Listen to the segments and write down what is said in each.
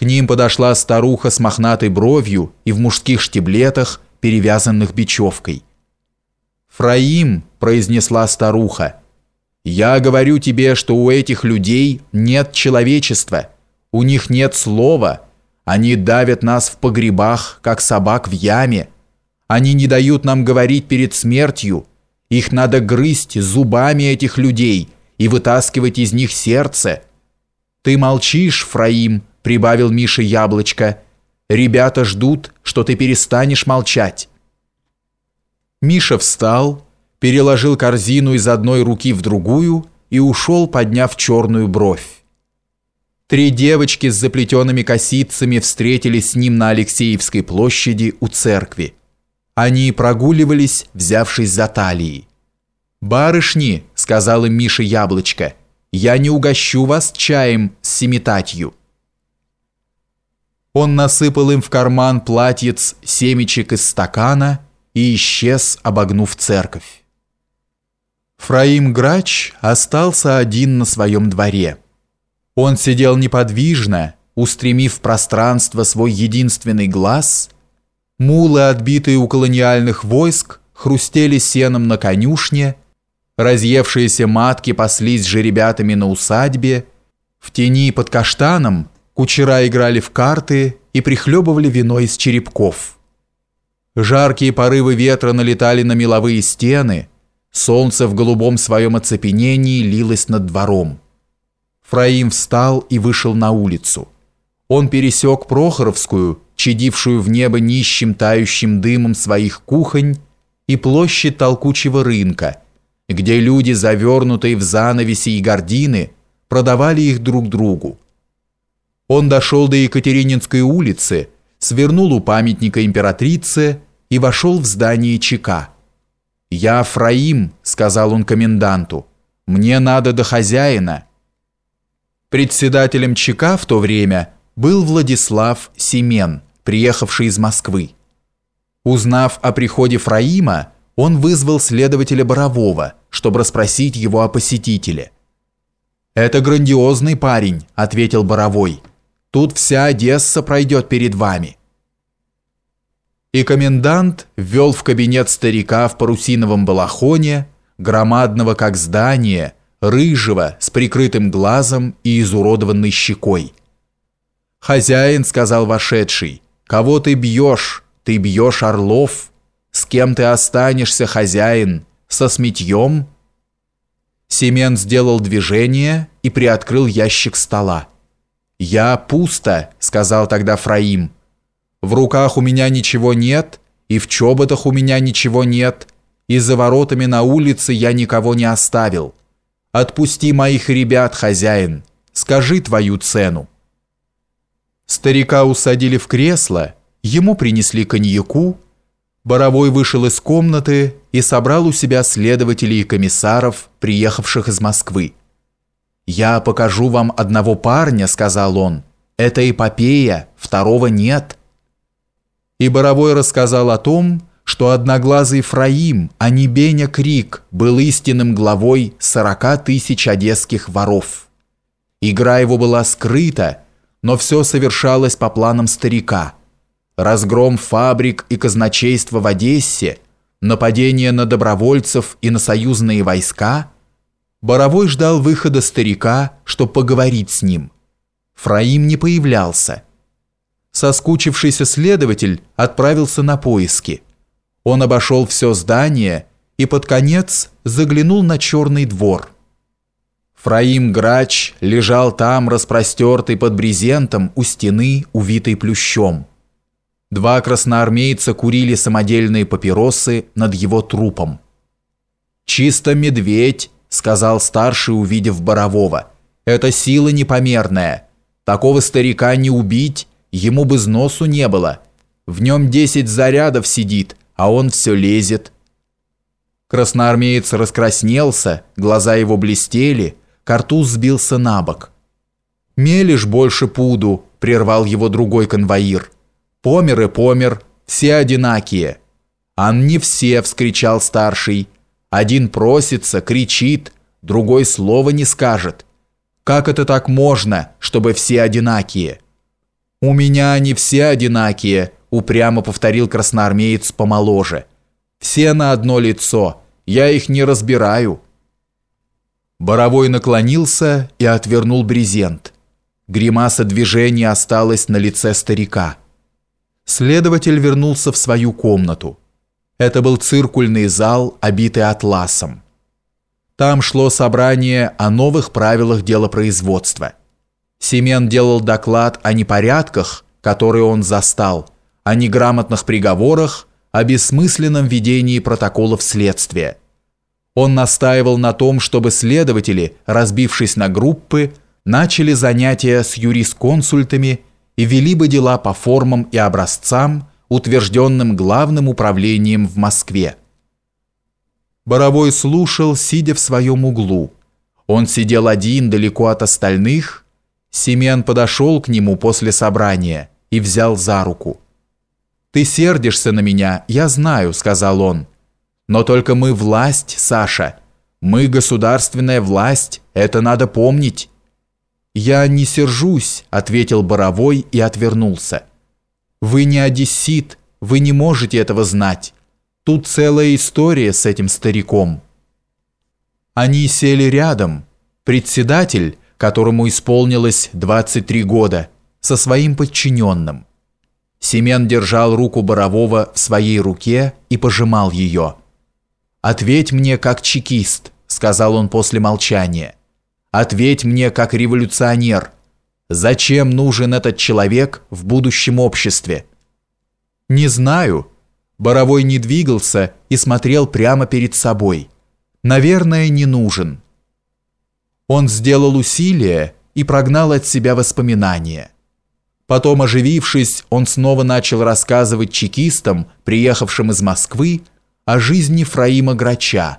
К ним подошла старуха с мохнатой бровью и в мужских штиблетах, перевязанных бечевкой. «Фраим», – произнесла старуха, – «я говорю тебе, что у этих людей нет человечества, у них нет слова, они давят нас в погребах, как собак в яме, они не дают нам говорить перед смертью, их надо грызть зубами этих людей и вытаскивать из них сердце. Ты молчишь, Фраим, прибавил Миша Яблочко. Ребята ждут, что ты перестанешь молчать. Миша встал, переложил корзину из одной руки в другую и ушел, подняв черную бровь. Три девочки с заплетенными косицами встретились с ним на Алексеевской площади у церкви. Они прогуливались, взявшись за талии. «Барышни», — сказала Миша Яблочко, — «я не угощу вас чаем с семитатью». Он насыпал им в карман платьец семечек из стакана и исчез, обогнув церковь. Фраим Грач остался один на своем дворе. Он сидел неподвижно, устремив в пространство свой единственный глаз — Мулы, отбитые у колониальных войск, хрустели сеном на конюшне, разъевшиеся матки паслись жеребятами на усадьбе, в тени под каштаном кучера играли в карты и прихлебывали вино из черепков. Жаркие порывы ветра налетали на меловые стены, солнце в голубом своем оцепенении лилось над двором. Фраим встал и вышел на улицу. Он пересек Прохоровскую, чадившую в небо нищим тающим дымом своих кухонь, и площадь толкучего рынка, где люди, завернутые в занавеси и гардины, продавали их друг другу. Он дошел до Екатерининской улицы, свернул у памятника императрице и вошел в здание ЧК. «Я Фраим», — сказал он коменданту, — «мне надо до хозяина». Председателем ЧК в то время был Владислав Семен, приехавший из Москвы. Узнав о приходе Фраима, он вызвал следователя Борового, чтобы расспросить его о посетителе. «Это грандиозный парень», — ответил Боровой. «Тут вся Одесса пройдет перед вами». И комендант ввел в кабинет старика в парусиновом балахоне, громадного как здание, рыжего, с прикрытым глазом и изуродованной щекой. «Хозяин», — сказал вошедший, — «кого ты бьешь? Ты бьешь орлов? С кем ты останешься, хозяин? Со сметьем?» Семен сделал движение и приоткрыл ящик стола. «Я пусто», — сказал тогда Фраим. «В руках у меня ничего нет, и в чоботах у меня ничего нет, и за воротами на улице я никого не оставил. Отпусти моих ребят, хозяин, скажи твою цену». Старика усадили в кресло, ему принесли коньяку, Боровой вышел из комнаты и собрал у себя следователей и комиссаров, приехавших из Москвы. «Я покажу вам одного парня», — сказал он. «Это эпопея, второго нет». И Боровой рассказал о том, что одноглазый Фраим, а не Беня Крик, был истинным главой сорока тысяч одесских воров. Игра его была скрыта, но все совершалось по планам старика. Разгром фабрик и казначейства в Одессе, нападение на добровольцев и на союзные войска. Боровой ждал выхода старика, чтобы поговорить с ним. Фраим не появлялся. Соскучившийся следователь отправился на поиски. Он обошел все здание и под конец заглянул на черный двор – Фраим Грач лежал там, распростертый под брезентом у стены, увитой плющом. Два красноармейца курили самодельные папиросы над его трупом. «Чисто медведь», — сказал старший, увидев Борового. «Это сила непомерная. Такого старика не убить, ему бы сносу не было. В нем десять зарядов сидит, а он все лезет». Красноармеец раскраснелся, глаза его блестели, Картуз сбился на бок. «Мелешь больше пуду», — прервал его другой конвоир. «Помер и помер, все одинакие». «Ан не все», — вскричал старший. «Один просится, кричит, другой слова не скажет. Как это так можно, чтобы все одинакие?» «У меня они все одинакие», – упрямо повторил красноармеец помоложе. «Все на одно лицо. Я их не разбираю». Боровой наклонился и отвернул брезент. Гримаса движения осталась на лице старика. Следователь вернулся в свою комнату. Это был циркульный зал, обитый атласом. Там шло собрание о новых правилах делопроизводства. Семен делал доклад о непорядках, которые он застал, о неграмотных приговорах, о бессмысленном ведении протоколов следствия. Он настаивал на том, чтобы следователи, разбившись на группы, начали занятия с юрисконсультами и вели бы дела по формам и образцам, утвержденным главным управлением в Москве. Боровой слушал, сидя в своем углу. Он сидел один далеко от остальных Семен подошел к нему после собрания и взял за руку. «Ты сердишься на меня, я знаю», — сказал он. «Но только мы власть, Саша. Мы государственная власть, это надо помнить». «Я не сержусь», — ответил Боровой и отвернулся. «Вы не одессит, вы не можете этого знать. Тут целая история с этим стариком». Они сели рядом. Председатель которому исполнилось 23 года, со своим подчиненным. Семен держал руку Борового в своей руке и пожимал ее. «Ответь мне как чекист», — сказал он после молчания. «Ответь мне как революционер. Зачем нужен этот человек в будущем обществе?» «Не знаю». Боровой не двигался и смотрел прямо перед собой. «Наверное, не нужен». Он сделал усилие и прогнал от себя воспоминания. Потом, оживившись, он снова начал рассказывать чекистам, приехавшим из Москвы, о жизни Фраима Грача,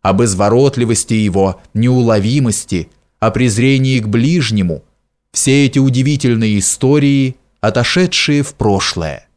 об изворотливости его, неуловимости, о презрении к ближнему, все эти удивительные истории, отошедшие в прошлое.